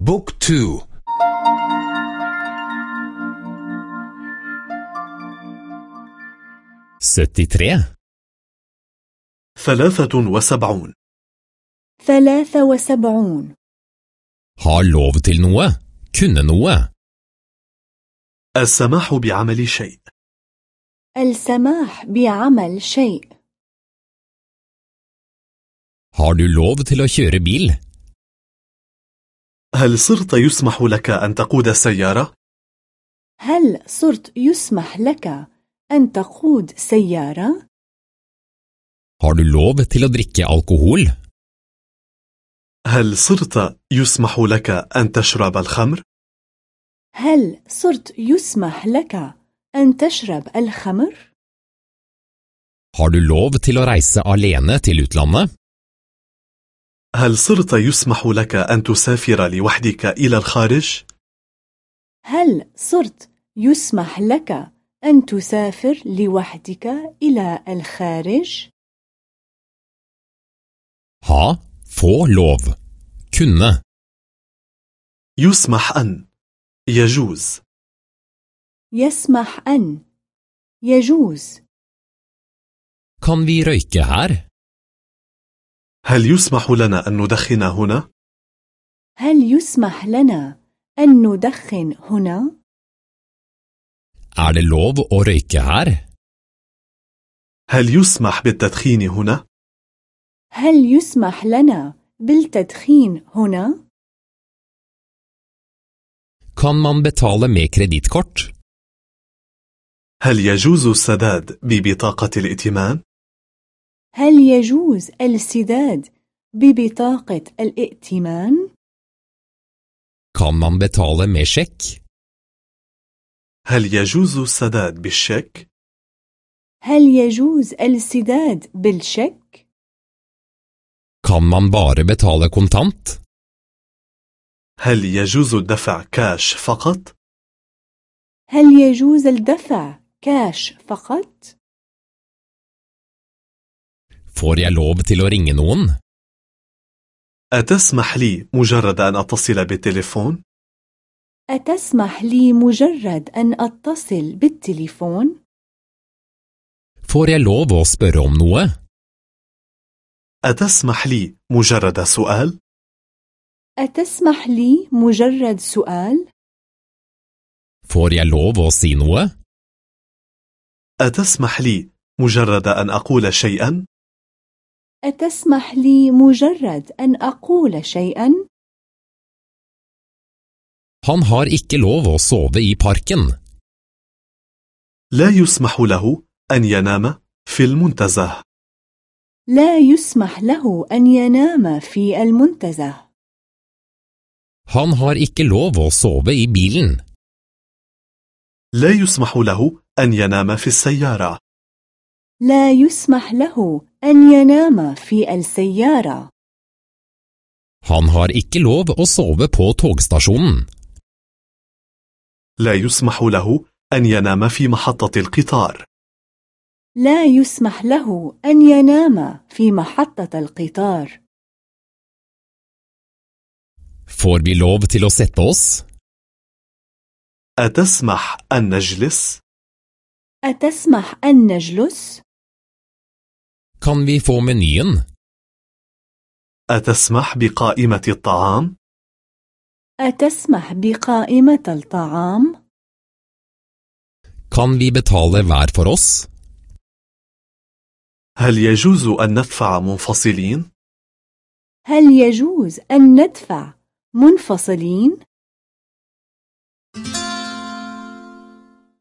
Book to syttitre ثلاثة وسبعون ثلاثة وسبعون Har lov til noe. Kunne noe. السماح بعمل شيء السماح بعمل شيء Har du lov til å kjøre bil? هل صرت يسمح لك أن تقود سيارة؟ هل صرت يسمح لك أن تقود سيارة؟ Har du lov til å drikke alkohol? هل صرت يسمح لك أن تشرب الخمر؟ هل صرت يسمح لك أن تشرب الخمر؟ Har du lov til å reise alene til utlandet? هل صرت يسمح لك أن تسافر لوحدك إلى الخارج؟ هل صرت يسمح لك أن تسافر لوحدك إلى الخارج؟ Ha, få lov. Kunne. يسمح أن يجوز يسمح أن يجوز Kan vi røyke her? هل يسمح لنا أن ندخن هنا؟ هل يسمح لنا أن ندخن هنا؟ Er det lov å røyke her? هل يسمح بالتدخين هنا؟ هل يسمح لنا بالتدخين هنا؟ Kan man betale med kredittkort? هل يجوز السداد ببطاقة الائتمان؟ هل يجوز السداد ببطاقة الائتمان؟ Kan man betale med sjekk? هل يجوز السداد بالشيك؟ هل يجوز السداد بالشيك؟ Kan man bare betale kontant? هل يجوز الدفع كاش فقط؟ هل يجوز الدفع كاش فقط؟ Får jeg lov til å ringe noen? أتسمح لي مجرد أن أتصل بالتليفون؟ أتسمح لي مجرد أن أتصل بالتليفون؟ Får jeg lov å spørre om noe? أتسمح لي مجرد سؤال؟ أتسمح لي مجرد سؤال؟ Får jeg lov å si noe? أتسمح لي مجرد أن أقول شيئا؟ أتسمح لي مجرد أن أقول شيئا؟ Han har ikke lov å sove i parken. لا يسمح له أن ينام في المنتزه لا يسمح له أن ينام في المنتزه Han har ikke lov å sove i bilen. لا يسمح له أن ينام في السيارة لا يسمح له أن ينام في السيارة Han har ikke lov å sove på togstasjonen. لا يسمح له أن ينام في محطة القطار لا يسمح له أن ينام في محطة القطار Får vi lov til å sette oss? أتسمح أن نجلس؟ أتسمح أن نجلس؟ Kan vi få menyen? أتسمح بقائمة الطعام؟ أتسمح بقائمة الطعام؟ Kan vi betale hver for oss? هل يجوز أن ندفع منفصلين؟ هل يجوز أن ندفع منفصلين؟